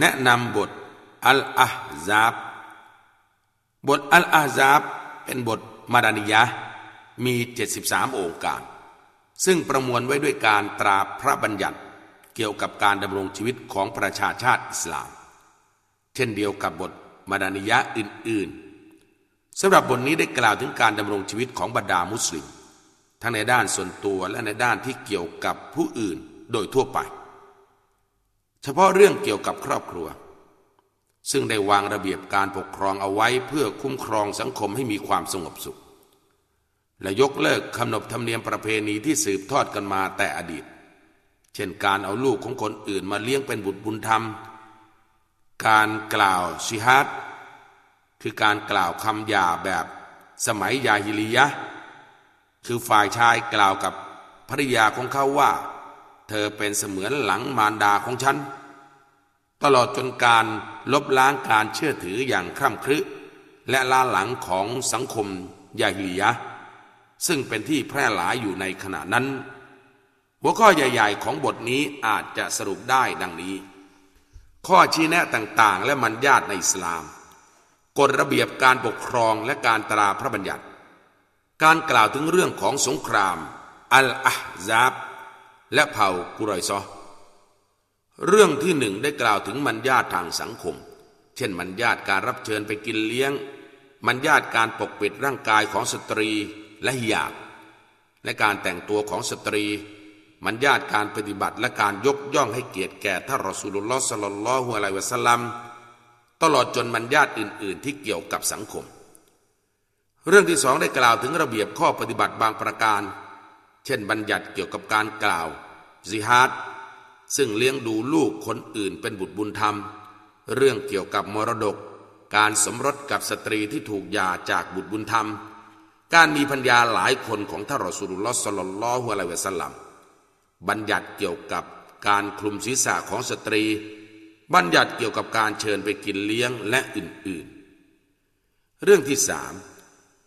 แนะนำบทอัลอาฮซาบบทอัลอาฮซาบเป็นบทมาดานิยะมี 73 องค์การ ซึ่งประมวลไว้ด้วยการตราพระบัญญัติเกี่ยวกับการดำรงชีวิตของประชาชาติอิสลาม เช่นเดียวกับบทมาดานิยะอื่นๆสำหรับบทนี้ได้กล่าวถึงการดำรงชีวิตของบรรดามุสลิม ทั้งในด้านส่วนตัวและในด้านที่เกี่ยวกับผู้อื่นโดยทั่วไป เฉพาะเรื่องเกี่ยวกับครอบครัว ซึ่งได้วางระเบียบการปกครองเอาไว้เพื่อคุ้มครองสังคมให้มีความสงบสุข และยกเลิกขนบธรรมเนียมประเพณีที่สืบทอดกันมาแต่อดีต เช่นการเอาลูกของคนอื่นมาเลี้ยงเป็นบุตรบุญธรรม การกล่าวชิฮัดคือการกล่าวคำหยาแบบสมัยยาฮิลียะ คือฝ่ายชายกล่าวกับภริยาของเขาว่า เธอเป็นเสมือนหลังมารดาของฉัน ตลอดจนการลบล้างการเชื่อถืออย่างคร่ำครึและล้าหลังของสังคมยาฮิลียะ ซึ่งเป็นที่แพร่หลายอยู่ในขณะนั้น หัวข้อใหญ่ ๆ ของบทนี้อาจจะสรุปได้ดังนี้ ข้อชี้แนะต่างๆ และมันญาติในอิสลามกฎระเบียบการปกครองและการตราพระบัญญัติ การกล่าวถึงเรื่องของสงคราม อัลอาฮซาบ และเผ่ากุรอยซอเรื่องที่หนึ่งได้กล่าวถึงมันญาตทางสังคม เช่นมันญาตการรับเชิญไปกินเลี้ยง มันญาตการปกปิดร่างกายของสตรีและหิยาบและการแต่งตัวของสตรี มันญาตการปฏิบัติและการยกย่องให้เกียรติแก่ท่านรอสูลุลลอฮ์สลลลอฮุอะลัยวะสลัมตลอดจนมันญาตอื่น ๆ ที่เกี่ยวกับสังคม เรื่องที่สองได้กล่าวถึงระเบียบข้อปฏิบัติบางประการ เช่นบัญญัติเกี่ยวกับการกล่าว ซิฮาดซึ่งเลี้ยงดูลูกคนอื่นเป็นบุตรบุญธรรม เรื่องเกี่ยวกับมรดก การสมรสกับสตรีที่ถูกหย่าจากบุตรบุญธรรม การมีพัญญาหลายคนของท่านรอสุลลอฮ์สลลลลอฮุอะลัยวะสัลลัมบัญญัติเกี่ยวกับการคลุมศีรษะของสตรี บัญญัติเกี่ยวกับการเชิญไปกินเลี้ยงและอื่นๆ เรื่องที่สาม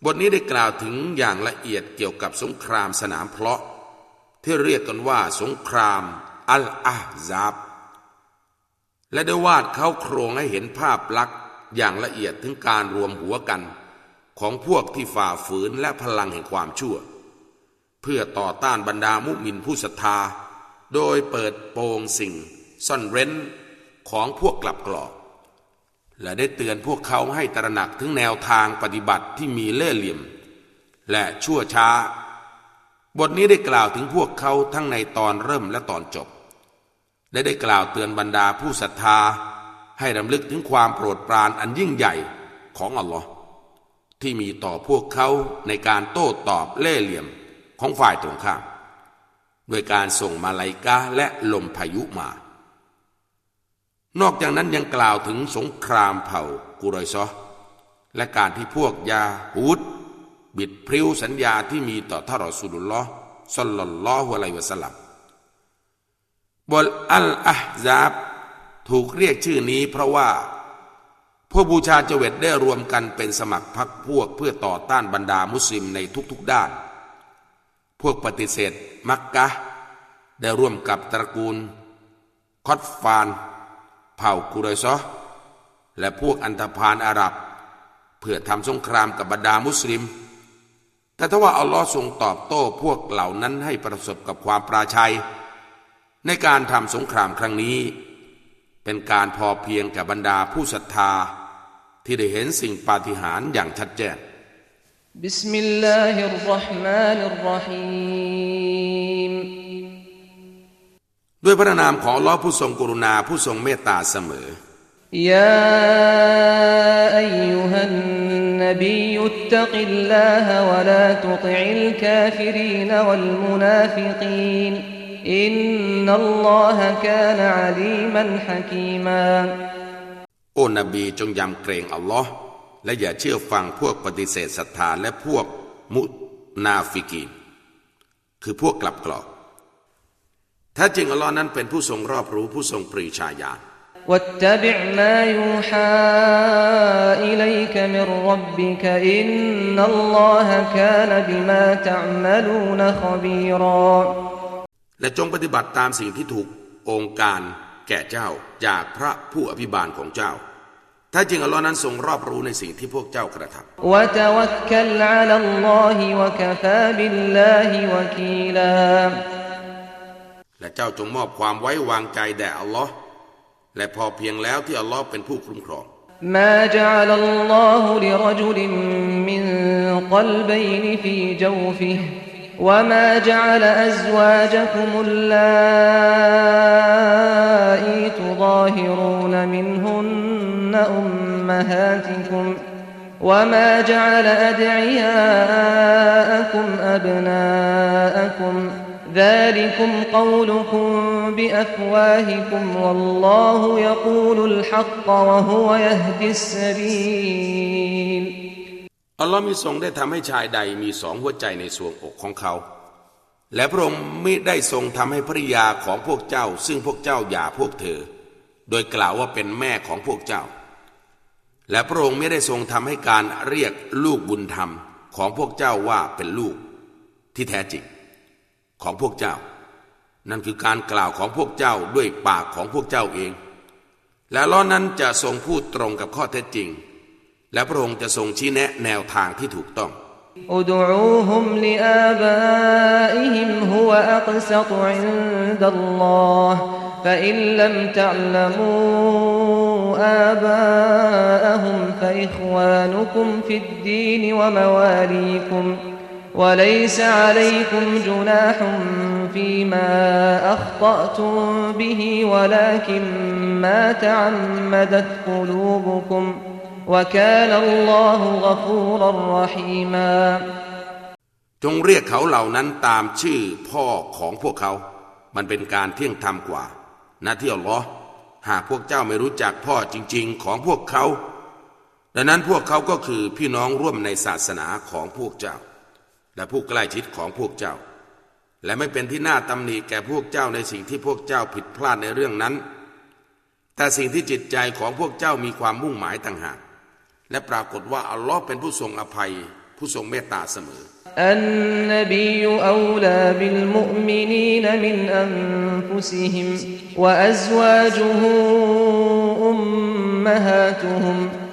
บทนี้ได้กล่าวถึงอย่างละเอียดเกี่ยวกับสงครามสนามเพลาะ ที่เรียกกันว่าสงคราม อัลอาซาบ และได้วาดเขาโครงให้เห็นภาพลักษณ์อย่างละเอียดถึงการรวมหัวกัน ของพวกที่ฝ่าฝืนและพลังแห่งความชั่ว เพื่อต่อต้านบรรดามุมินผู้ศรัทธา โดยเปิดโปงสิ่ง ซ่อนเร้นของพวกกลับกรอกและได้เตือนพวกเขาให้ตระหนักถึงแนวทางปฏิบัติที่มีเล่ห์เหลี่ยม และชั่วช้า บทนี้ได้กล่าวถึงพวกเขาทั้งในตอนเริ่มและตอนจบ และได้กล่าวเตือนบรรดาผู้ศรัทธา ให้รำลึกถึงความโปรดปรานอันยิ่งใหญ่ของอัลลอฮ์ที่มีต่อพวกเขาในการโต้ตอบเล่ห์เหลี่ยมของฝ่ายตรงข้ามด้วยการส่งมาลายกาและลมพายุมา นอกจากนั้นยังกล่าวถึงสงครามเผ่ากุรอยซอและการที่พวกยาฮูด บิดพริ้วสัญญาที่มีต่อท่านรอสูลุลลอฮ์สัลลัลลอฮุอะลัยวะสัลลัมบทอัลอาฮซาบถูกเรียกชื่อนี้เพราะว่าพวกบูชาเจเวตได้รวมกันเป็นสมัครพรรคพวกเพื่อต่อต้านบรรดามุสลิมในทุกๆด้าน พวกปฏิเสธมักกะ ได้ร่วมกับตระกูล คอตฟาน เผ่ากุเรซอและพวกอันธพาลอาหรับ เพื่อทำสงครามกับบรรดามุสลิม แต่ถ้าว่าอัลลอฮ์ทรงตอบโต้พวกเหล่านั้นให้ประสบกับความปราชัย ในการทำสงครามครั้งนี้ เป็นการพอเพียงกับบรรดาผู้ศรัทธา ที่ได้เห็นสิ่งปาฏิหาริย์อย่างชัดแจ้งبسم الله الرحمن الرحيمด้วยพระนามของอัลลอฮ์ผู้ทรงกรุณาผู้ทรงเมตตาเสมอ يا أيها النبي اتق الله ولا تطع الكافرين والمنافقีนอินนัลลอฮะกานอาลีมันฮะกีมาโอ้นบีจงยำเกรงอัลลอฮ์และอย่าเชื่อฟังพวกปฏิเสธศรัทธาและพวกมุนาฟิกีนคือพวกกลับกรอกถ้าจริงอัลลอฮ์นั้นเป็นผู้ทรงรอบรู้ผู้ทรงปรีชาญาณ واتبع ما يوحى إليك من ربك إن الله كان بما تعملون خبيرا และจงปฏิบัติตามสิ่งที่ถูกองค์การ แก่เจ้าจากพระผู้อภิบาลของเจ้าถ้าจริงอัลลอฮ์นั้นทรงรอบรู้ในสิ่งที่พวกเจ้ากระทำและเจ้าจงมอบความไว้วางใจแด่อัลลอฮ์ และพอเพียงแล้วที่อัลลอฮ์เป็นผู้คุ้มครอง ما جعل الله لرجل من قلبين في جوفه وما جعل أزواجكم اللائي تظاهرون منهن أمهاتكم وما جعل أدعياءكم أبناءكم ذلكم قولكم بأفواهكم والله يقول الحق وهو يهدي السبيل อัลลอฮ์มีทรงได้ทำให้ชายใดมีสองหัวใจในส่วงอกของเขา และพระองค์ไม่ได้ทรงทำให้ภริยาของพวกเจ้า ซึ่งพวกเจ้าหย่าพวกเธอ โดยกล่าวว่าเป็นแม่ของพวกเจ้า และพระองค์ไม่ได้ทรงทำให้การเรียกลูกบุญธรรมของพวกเจ้าว่าเป็นลูกที่แท้จริง ของพวกเจ้า นั่นคือการกล่าวของพวกเจ้าด้วยปากของพวกเจ้าเอง และอัลลอฮ์นั้นจะทรงพูดตรงกับข้อเท็จจริง และพระองค์จะทรงชี้แนะแนวทางที่ถูกต้องادعوهم لآبائهم هو أقسط عند الله فإن لم تعلموا آباءهم فإخوانكم في الدين ومواليكم وليس عليكم جناح فيما أخطأتم به ولكن ما تعمدت قلوبكم ۖ وكان الله غفورا رحيما จงเรียกเขาเหล่านั้นตามชื่อพ่อของพวกเขา มันเป็นการเที่ยงธรรมกว่านะที่อัลลอฮ์หากพวกเจ้าไม่รู้จักพ่อจริง ๆ ของพวกเขา ดังนั้นพวกเขาก็คือพี่น้องร่วมในศาสนาของพวกเจ้า และผู้ใกล้ชิดของพวกเจ้า และไม่เป็นที่น่าตำหนิแก่พวกเจ้าในสิ่งที่พวกเจ้าผิดพลาดในเรื่องนั้น แต่สิ่งที่จิตใจของพวกเจ้ามีความมุ่งหมายต่างหากและปรากฏว่าอัลลอฮ์เป็นผู้ทรงอภัย ผู้ทรงเมตตาเสมออันนบีอัลลาบิลมุมินีนมินอันฟุซิฮิมวะอัซวาจุฮุอุมมะฮาตุฮุม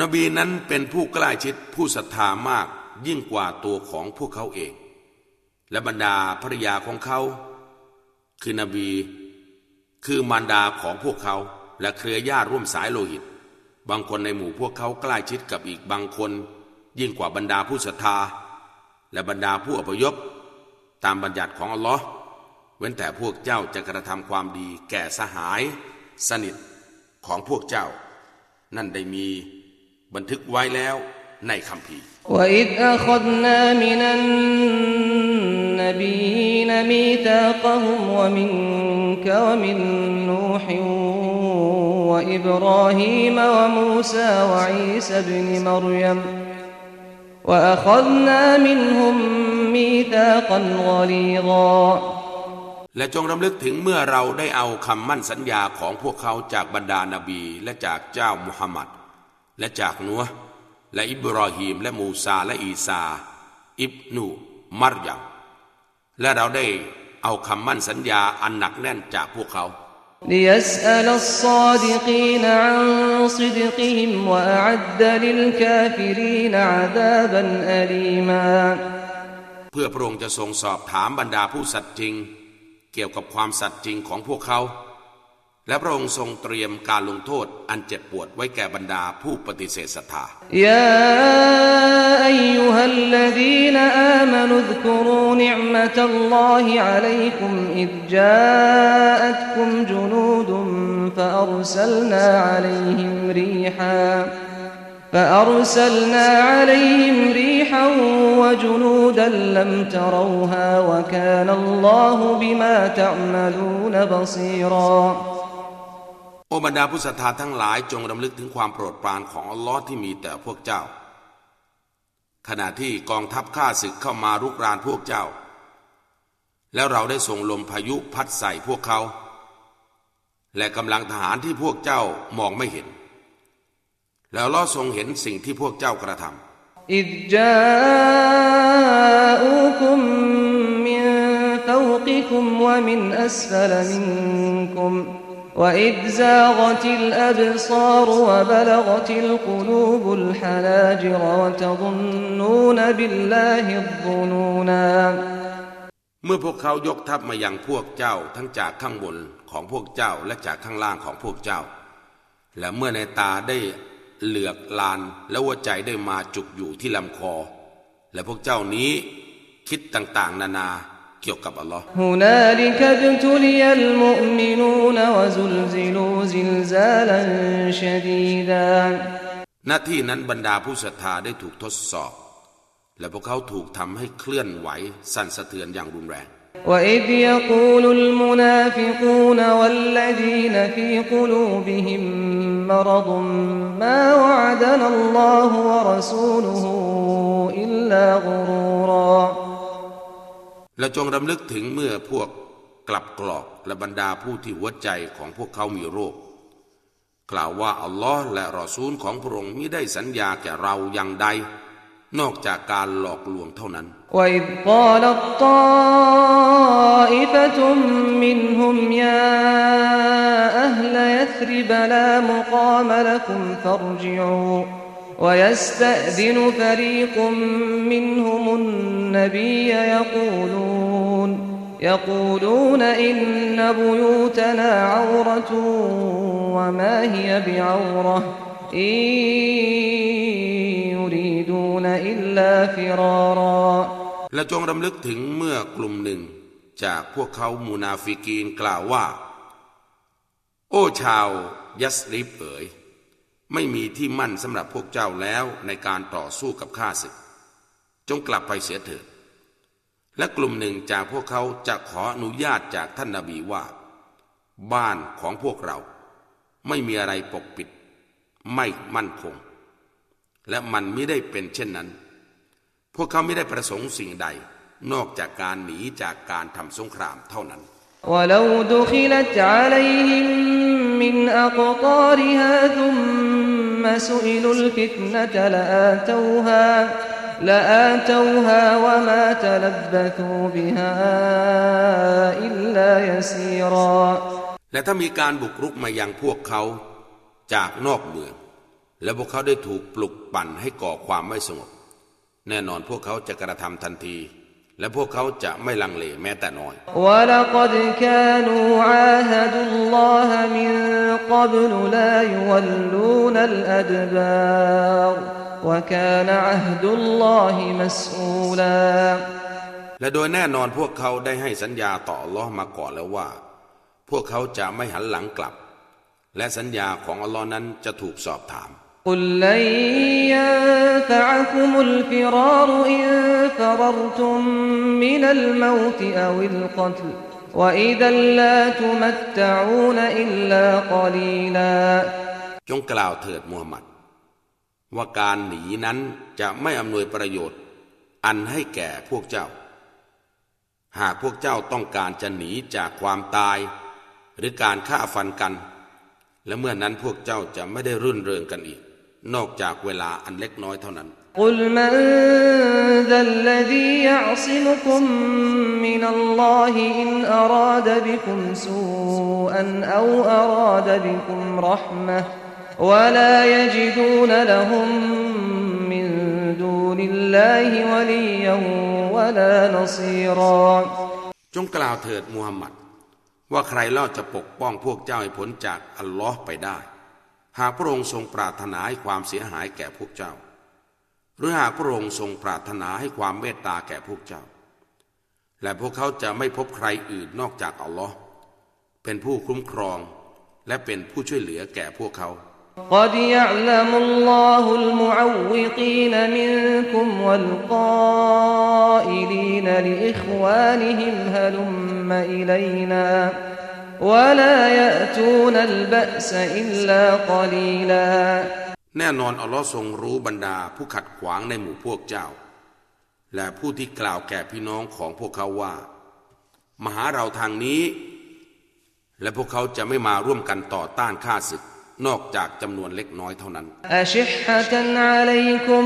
นบีนั้นเป็นผู้ใกล้ชิดผู้ศรัทธามากยิ่งกว่าตัวของพวกเขาเอง และบรรดาภรยาของเขา คือนบี คือมารดาของพวกเขาและเครือญาติร่วมสายโลหิต บางคนในหมู่พวกเขาใกล้ชิดกับอีกบางคน ยิ่งกว่าบรรดาผู้ศรัทธา และบรรดาผู้อพยพ ตามบัญญัติของอัลลอฮ์เว้นแต่พวกเจ้าจะกระทำความดีแก่สหาย สนิทของพวกเจ้า นั่นได้มี บันทึกไว้แล้วในคำพี وإذ أخذنا من النبيين ميثاقهم ومنك ومن نوح وإبراهيم وموسى وعيسى ابن مريم وأخذنا منهم ميثاقا غليظا และจงรำลึกถึงเมื่อเราได้เอาคำมั่นสัญญาของพวกเขาจากบรรดานาบีและจากเจ้ามุฮัมมัด และจากนัวและอิบรอฮีมและมูซาและอีซา อิบนูมารยามและเราได้เอาคำมั่นสัญญาอันหนักแน่นจากพวกเขา ليسأل الصادقين عن صدقهم وأعد للكافرين عذابا أليما เพื่อพระองค์จะทรงสอบถามบรรดาผู้สัตย์จริง เกี่ยวกับความสัตย์จริงของพวกเขา และพระองค์ทรงเตรียมการลงโทษอันเจ็บปวดไว้แก่บรรดาผู้ปฏิเสธศรัทธายาอัยยุฮัลลดีนอามานุซกุรูนิอมะตัลลอฮิอะลัยกุมอิดจาอัตคุมจุนูดุมฟะอัรซัลนาอะลัยฮิมรีฮา فأرسلنا عليهم ريحا وجنودا لم تروها وكان الله بما تعملون بصيرا โอบรรดาผู้ศรัทธาทั้งหลายจงดำลึกถึงความโปรดปรานของอัลลอฮ์ที่มีแต่พวกเจ้า ขณะที่กองทัพข้าศึกเข้ามารุกรานพวกเจ้า แล้วเราได้ส่งลมพายุพัดใส่พวกเขา และกำลังทหารที่พวกเจ้ามองไม่เห็น แล้วลอทรงเห็นสิ่งที่พวกเจ้ากระทำอิจจาอุคุมมินฟวกิคุมวะมินอัสฟลมินคุม وإذ زاغت الأبصار وبلغت القلوب الحناجر وتظنون بالله الظنونا เมื่อพวกเขายกทัพมายังพวกเจ้าทั้งจากข้างบนของพวกเจ้าและจากข้างล่างของพวกเจ้า และเมื่อในตาได้เหลือกลานและหัวใจได้มาจุกอยู่ที่ลำคอ และพวกเจ้านี้คิดต่างๆ นานา เกี่ยวกับอัลลอฮ์ هنالك ابتلي المؤمنون وزلزلوا زلزالا شديدا หน้าที่นั้นบรรดาผู้ศรัทธาได้ถูกทดสอบ และพวกเขาถูกทำให้เคลื่อนไหวสั่นสะเทือนอย่างรุนแรง وإذ يقول المنافقون والذين في قلوبهم مرض ما وعدنا الله ورسوله إلا غرورا และจงดำลึกถึงเมื่อพวกกลับกรอกและบรรดาผู้ที่หัวใจของพวกเขามีโรค กล่าวว่าอัลลอฮ์และรอซูลของพระองค์มิได้สัญญาแก่เราอย่างใด นอกจากการหลอกลวงเท่านั้นและ منهم يا أهل يثرب لا مقام لكم فارجعوا ويستأذن فريق منهم النبي يقولون يقولون إن بيوتنا عورة وما هي بعورة إن يريدون إلا فرارا และจงรำลึกถึงเมื่อกลุ่มหนึ่ง จากพวกเขามูนาฟิกีนกล่าวว่า โอ้ชาวยัสริบเอ๋ย ไม่มีที่มั่นสำหรับพวกเจ้าแล้วในการต่อสู้กับข้าศึก จงกลับไปเสียเถิด และกลุ่มหนึ่งจากพวกเขาจะขออนุญาตจากท่านนาบีว่า บ้านของพวกเรา ไม่มีอะไรปกปิด ไม่มั่นคง และมันไม่ได้เป็นเช่นนั้น พวกเขาไม่ได้ประสงค์สิ่งใด นอกจากการหนีจากการทำสงครามเท่านั้น ولو دخلت عليهم من أقطارها ثم سئلوا الفتنة لآتوها لآتوها وما تلبثوا بها إلا يسيرا และถ้ามีการบุกรุกมายังพวกเขาจากนอกเมือง และพวกเขาได้ถูกปลุกปั่นให้ก่อความไม่สงบ แน่นอนพวกเขาจะกระทำทันที และพวกเขาจะไม่ลังเลแม้แต่น้อย ولقد كانوا عاهدوا الله من قبل لا يولون الأدبار وكان عهد الله مسؤولا และโดยแน่นอนพวกเขาได้ให้สัญญาต่ออัลลอฮ์มาก่อนแล้วว่า พวกเขาจะไม่หันหลังกลับ และสัญญาของอัลลอฮ์นั้นจะถูกสอบถาม قل لن ينفعكم الفرار إن فررتم من الموت أو القتل وإذا لا تمتعون إلا قليلا จงกล่าวเถิดมูฮัมหมัด ว่าการหนีนั้นจะไม่อำนวยประโยชน์ อันให้แก่พวกเจ้า หากพวกเจ้าต้องการจะหนีจากความตาย หรือการฆ่าฟันกัน และเมื่อนั้นพวกเจ้าจะไม่ได้รื่นเริงกันอีก นอกจากเวลาอันเล็กน้อยเท่านั้น قل من ذا الذي يعصمكم من الله إن أراد بكم سوءا أو أراد بكم رحمة ولا يجدون لهم من دون الله وليا ولا نصيرا จงกล่าวเถิดมูฮัมหมัด ว่าใครเล่าจะปกป้องพวกเจ้าให้พ้นจากอัลลอฮ์ไปได้ หากพระองค์ทรงปรารถนาให้ความเสียหายแก่พวกเจ้า หรือหากพระองค์ทรงปรารถนาให้ความเมตตาแก่พวกเจ้า และพวกเขาจะไม่พบใครอื่นนอกจากอัลลอฮ์เป็นผู้คุ้มครอง และเป็นผู้ช่วยเหลือแก่พวกเขา قد يعلم الله المعوقين منكم والقائلين لإخوانهم هلم إلينا ولا يأتون البأس إلا قليلا แน่นอนอัลลอฮ์ทรงรู้บรรดาผู้ขัดขวางในหมู่พวกเจ้า และผู้ที่กล่าวแก่พี่น้องของพวกเขาว่ามาหาเราทางนี้ และพวกเขาจะไม่มาร่วมกันต่อต้านข้าศึก นอกจากจำนวนเล็กน้อยเท่านั้น أشحة عليكم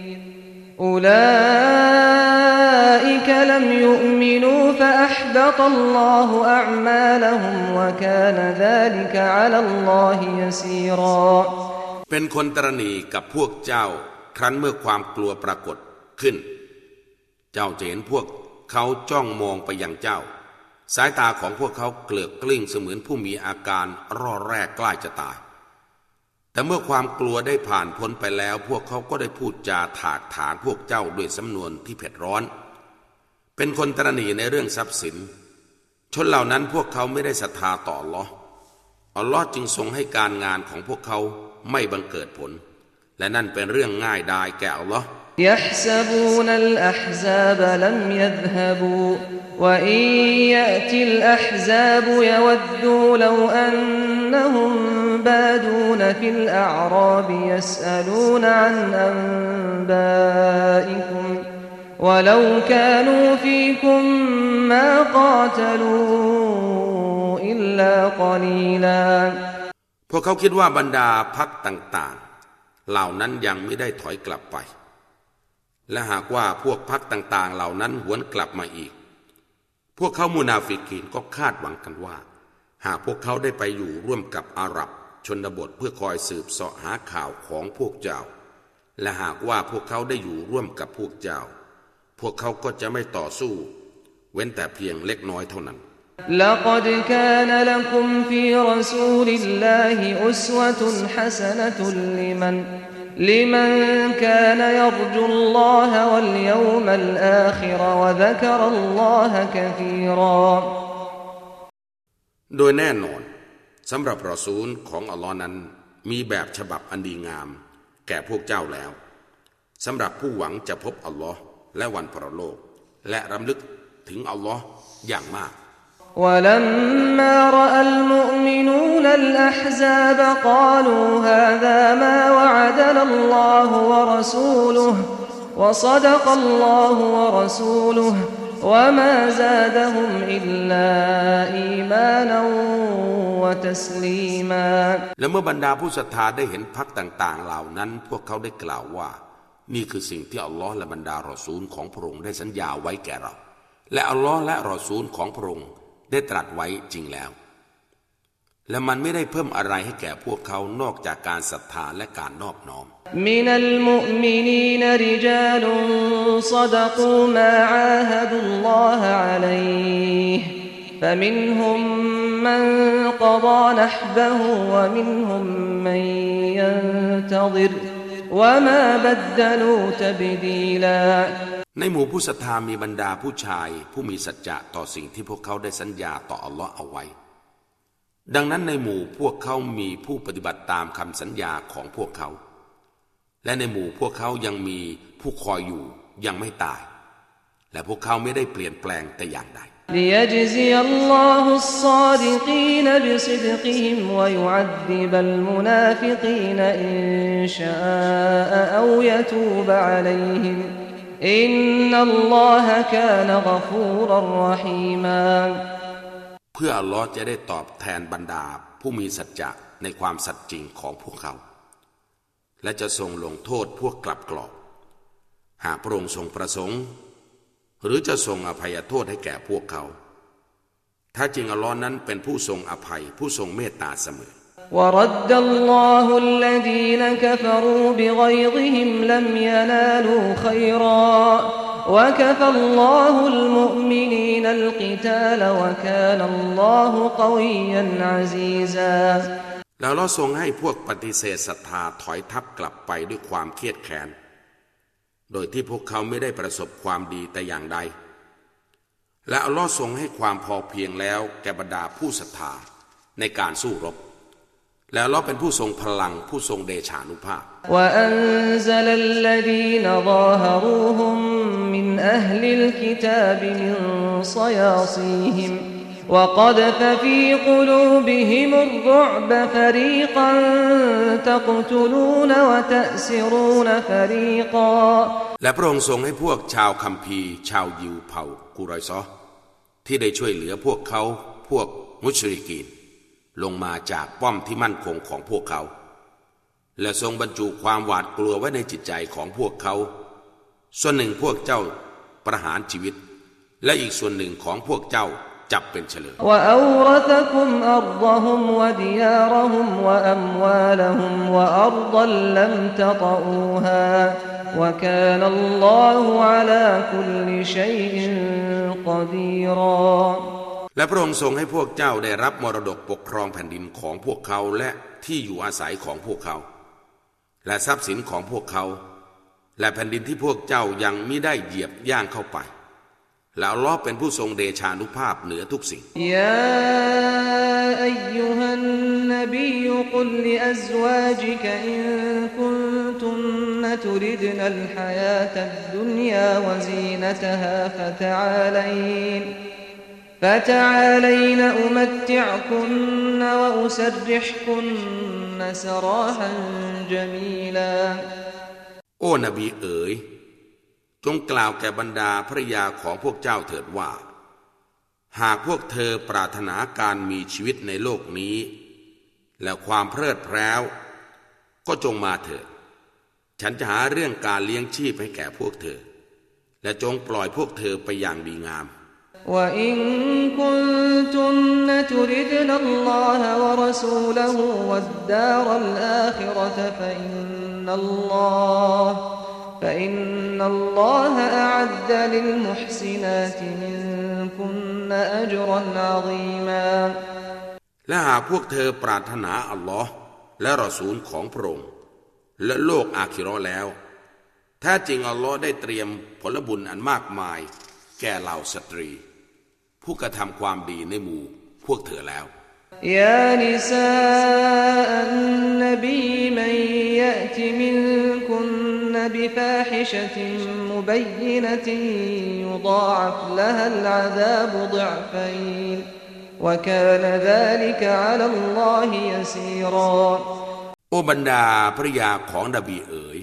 أولئك لم يؤمنوا فأحبط الله أعمالهم وكان ذلك على الله يسيرا เป็นคนตรณีกับพวกเจ้า ครั้นเมื่อความกลัวปรากฏขึ้น เจ้าจะเห็นพวกเขาจ้องมองไปยังเจ้า สายตาของพวกเขาเกลือกกลิ้งเสมือนผู้มีอาการร่อแรกใกล้จะตาย แต่เมื่อความกลัวได้ผ่านพ้นไปแล้ว พวกเขาก็ได้พูดจาถากถางพวกเจ้าด้วยสำนวนที่เผ็ดร้อน เป็นคนตรณีในเรื่องทรัพย์สิน ชนเหล่านั้นพวกเขาไม่ได้ศรัทธาต่อลออัลลอฮ์จึงทรงให้การงานของพวกเขาไม่บังเกิดผล และนั่นเป็นเรื่องง่ายดายแก่อัลลอฮ์ يحسبون الأحزاب لم يذهبوا وإن يأتي الأحزاب يودوا لو أنهم بادون في الأعراب يسألون عن أنبائكم ولو كانوا فيكم ما قاتلوا إلا قليلا พวกเขาคิดว่าบรรดาพักต่างๆ เหล่านั้นยังไม่ได้ถอยกลับไป และหากว่าพวกพักต่างๆ เหล่านั้นหวนกลับมาอีก พวกเขามูนาฟิกีนก็คาดหวังกันว่า หากพวกเขาได้ไปอยู่ร่วมกับอาหรับชนบทเพื่อคอยสืบเสาะหาข่าวของพวกเจ้า และหากว่าพวกเขาได้อยู่ร่วมกับพวกเจ้า พวกเขาก็จะไม่ต่อสู้ เว้นแต่เพียงเล็กน้อยเท่านั้น لقد كان لكم في رسول الله أسوة حسنة لمن لمن كان يرجو الله واليوم الآخر وذكر الله كثيرا โดยแน่นอนสำหรับรอซูลของอัลลอฮ์นั้นมีแบบฉบับอันดีงาม แก่พวกเจ้าแล้วสำหรับผู้หวังจะพบอัลลอฮ์และวันพรโลก และรำลึกถึงอัลลอฮ์อย่างมาก ولما رأى المؤمنون الأحزاب قالوا هذا ما وعدنا الله ورسوله وصدق الله ورسوله وما زادهم إلا إيمانا وتسليما และเมื่อบรรดาผู้ศรัทธาได้เห็นพักต่าง ๆ เหล่านั้น พวกเขาได้กล่าวว่า นี่คือสิ่งที่อัลลอฮ์และบรรดารอซูลของพระองค์ได้สัญญาไว้แก่เรา และอัลลอฮ์และรอซูลของพระองค์ ได้ตรัสไว้จริงแล้ว และมันไม่ได้เพิ่มอะไรให้แก่พวกเขานอกจากการศรัทธาและการนอบน้อม من المؤمنين رجال صدقوا ما عاهدوا الله عليه فمنهم من قضى نحبه ومنهم من ينتظر وما بدلوا تبديلا ในหมู่ผู้ศรัทธามีบรรดาผู้ชาย ผู้มีสัจจะต่อสิ่งที่พวกเขาได้สัญญาต่ออัลลอฮ์เอาไว้ ดังนั้นในหมู่พวกเขามีผู้ปฏิบัติตามคำสัญญาของพวกเขา และในหมู่พวกเขายังมีผู้คอยอยู่ยังไม่ตาย และพวกเขาไม่ได้เปลี่ยนแปลงแต่อย่างใด ليجزي الله الصادقين بصدقهم ويعذب المنافقين إن شاء أو يتوب عليهم إن الله كان غفورا رحيما เพื่ออัลลอฮ์จะได้ตอบแทนบรรดาผู้มีสัจจะในความสัตย์จริงของพวกเขา และจะทรงลงโทษพวกกลับกรอก หากพระองค์ทรงประสงค์ หรือจะทรงอภัยโทษให้แก่พวกเขา ถ้าจริงอัลลอฮ์นั้นเป็นผู้ทรงอภัยผู้ทรงเมตตาเสมอ ورد الله الذين كفروا بغيظهم لم ينالوا خيرا وكفى الله المؤمنين القتال وكان الله قويا عزيزا แล้วเราทรงให้พวกปฏิเสธศรัทธาถอยทับกลับไปด้วยความเครียดแค้น โดยที่พวกเขาไม่ได้ประสบความดีแต่อย่างใด และอัลลอฮ์ทรงให้ความพอเพียงแล้วแก่บรรดาผู้ศรัทธาในการสู้รบ แล้วเราเป็นผู้ทรงพลังผู้ทรงเดชานุภาพ وأنزل الذين ظاهروهم من أهل الكتاب من صياصيهم وقذف في قلوبهم الرعب فريقا تقتلون وتأسرون فريقا และพระองค์ทรงให้พวกชาวคัมภีร์ ชาวยิวเผ่ากุรอยซอที่ได้ช่วยเหลือพวกเขาพวกมุชริกีน ลงมาจากป้อมที่มั่นคงของพวกเขา และทรงบรรจุความหวาดกลัวไว้ในจิตใจของพวกเขา ส่วนหนึ่งพวกเจ้าประหารชีวิต และอีกส่วนหนึ่งของพวกเจ้า จับเป็นเฉลยและพระองค์ทรงให้พวกเจ้าได้รับมรดกปกครองแผ่นดินของพวกเขาและที่อยู่อาศัยของพวกเขา และทรัพย์สินของพวกเขา และแผ่นดินที่พวกเจ้ายังไม่ได้เหยียบย่างเข้าไป แล้วล้อฮ์เป็นผู้ทรงเดชานุภาพเหนือทุกสิ่ง يا أيها النبي قل لأزواجك إن كنتن تردن الحياة الدنيا وزينتها فتعالين فتعالين أمتعكن وأسرحكن سراحا جميلا โอ้นบีเอ๋ย จงกล่าวแก่บรรดาภรยาของพวกเจ้าเถิดว่า หากพวกเธอปรารถนาการมีชีวิตในโลกนี้ และความเพลิดเพล้ว ก็จงมาเถิด ฉันจะหาเรื่องการเลี้ยงชีพให้แก่พวกเธอ และจงปล่อยพวกเธอไปอย่างดีงาม فإن الله أعد للمحسنات منكن أجرا عظيما และหากพวกเธอปรารถนาอัลลอฮ์และรอซูลของพระองค์และโลกอาคิเราะห์แล้วแท้จริงอัลลอฮ์ได้เตรียมผลบุญอันมากมาย แก่เหล่าสตรี ผู้กระทำความดีในหมู่พวกเธอแล้ว يا نساء النبي من يأت منكن بفاحشة مبينة يضاعف لها العذاب ضعفين وكان ذلك على الله يسيرا โอบรรดาภริยาของนบีเอ๋ย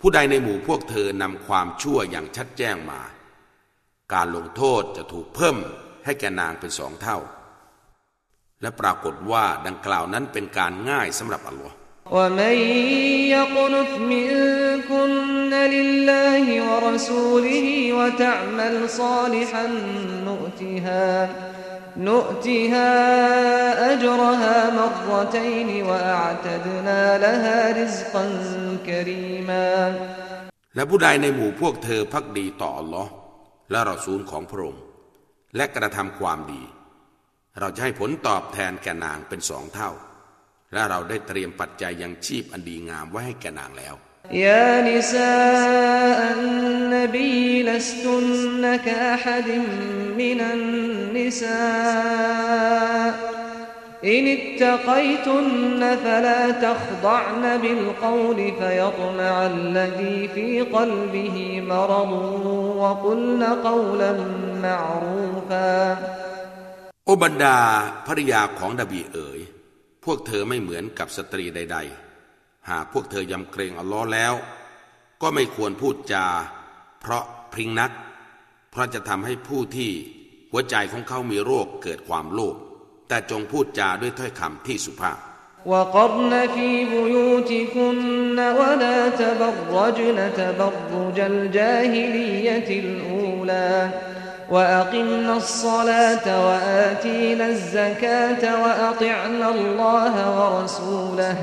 ผู้ใดในหมู่พวกเธอนำความชั่วอย่างชัดแจ้งมา การลงโทษจะถูกเพิ่มให้แก่นางเป็นสองเท่า และปรากฏว่าดังกล่าวนั้นเป็นการง่ายสำหรับอัลลอฮ์ ومن يقنت منكن لله ورسوله وتعمل صالحا نؤتها نؤتها أجرها مرتين وأعتدنا لها رزقا كريما และผู้ใดในหมู่พวกเธอพักดีต่ออัลลอฮ์และรอซูลของพระองค์และกระทำความดี เราจะให้ผลตอบแทนแก่นางเป็นสองเท่า และเราได้เตรียมปัจจัยยังชีพอันดีงามไว้ให้แก่นางแล้วยานิซาอันนบีلستن كأحد من النساء إن اتقيتن فلا تخضعن بالقول فيطمع الذي في قلبه مرض وقلن قولا معروفاโอบรรดาภริยาของนบีเอ๋ย วกเธอไม่เหมือนกับสตรีใด ๆ หากพวกเธอยำเกรงอัลลอฮ์แล้ว ก็ไม่ควรพูดจา เพราะพริงนัก เพราะจะทำให้ผู้ที่หัวใจของเขามีโรคเกิดความโลภ แต่จงพูดจาด้วยถ้อยคำที่สุภาพ وقرن في بيوتكن ولا تبرجن تبرج الجاهلية الأولى وأقمنا الصلاة وآتينا الزكاة وأطعنا الله ورسوله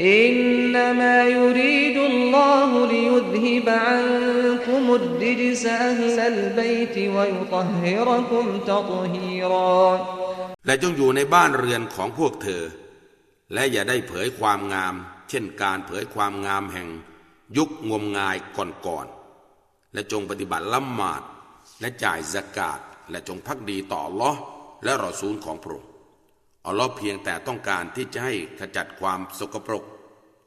إنما يريد الله ليذهب عنكم الرجس أهل البيت ويطهركم تطهيرا และจงอยู่ในบ้านเรือนของพวกเธอ และอย่าได้เผยความงาม เช่นการเผยความงามแห่ง ยุคงมงายก่อนๆและจงปฏิบัติละหมาด และจ่ายสกาดและจงพักดีต่ออัลลอฮ์และรอซูลของพระองค์อัลลอฮ์เพียงแต่ต้องการที่จะให้ขจัดความสกปรก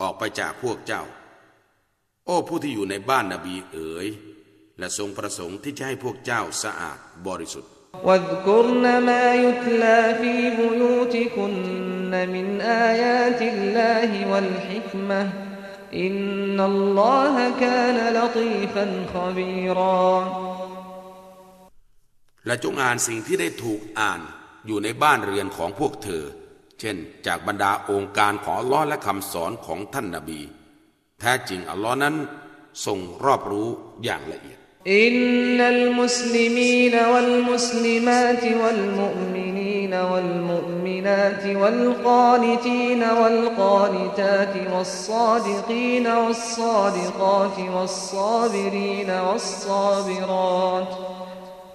ออกไปจากพวกเจ้า โอ้ผู้ที่อยู่ในบ้านนบีเอ๋ยและทรงประสงค์ที่จะให้พวกเจ้าสะอาดบริสุทธิ์ واذكرن ما يتلى في بيوتكن من آيات الله والحكمة إن الله كان لطيفا خبيرا และจงอ่านสิ่งที่ได้ถูกอ่านอยู่ในบ้านเรือนของพวกเธอ เช่น จากบรรดาโองการของอัลลอฮ์และคำสอนของท่านนาบี แท้จริงอัลลอฮ์นั้นทรงรอบรู้อย่างละเอียด إن المسلمين والمسلمات والمؤمنين والمؤمنات والقانتين والقانتات والصادقين والصادقات والصาบิรีนวัลซาบิรัต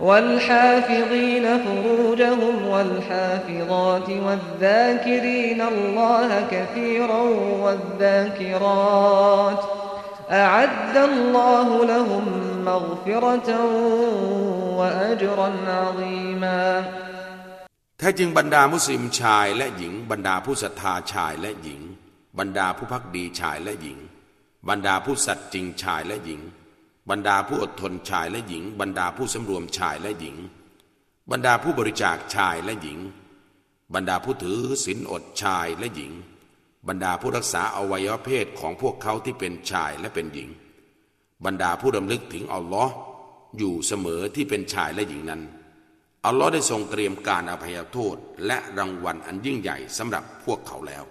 والحافظين فروجهم والحافظات والذاكرين الله كثيرا والذاكرات أعد الله لهم مغفرة وأجرا عظيما แท้จริงบรรดามุสลิมชายและหญิง บรรดาผู้ศรัทธาชายและหญิง บรรดาผู้พักดีชายและหญิง บรรดาผู้สัตย์จริงชายและหญิง บรรดาผู้อดทนชายและหญิง บรรดาผู้สำรวมชายและหญิง บรรดาผู้บริจาคชายและหญิง บรรดาผู้ถือศีลอดชายและหญิง บรรดาผู้รักษาอวัยวะเพศของพวกเขาที่เป็นชายและเป็นหญิง บรรดาผู้ดำลึกถึงอัลลอฮ์อยู่เสมอที่เป็นชายและหญิงนั้นอัลลอฮ์ได้ทรงเตรียมการอภัยโทษและรางวัลอันยิ่งใหญ่สำหรับพวกเขาแล้ว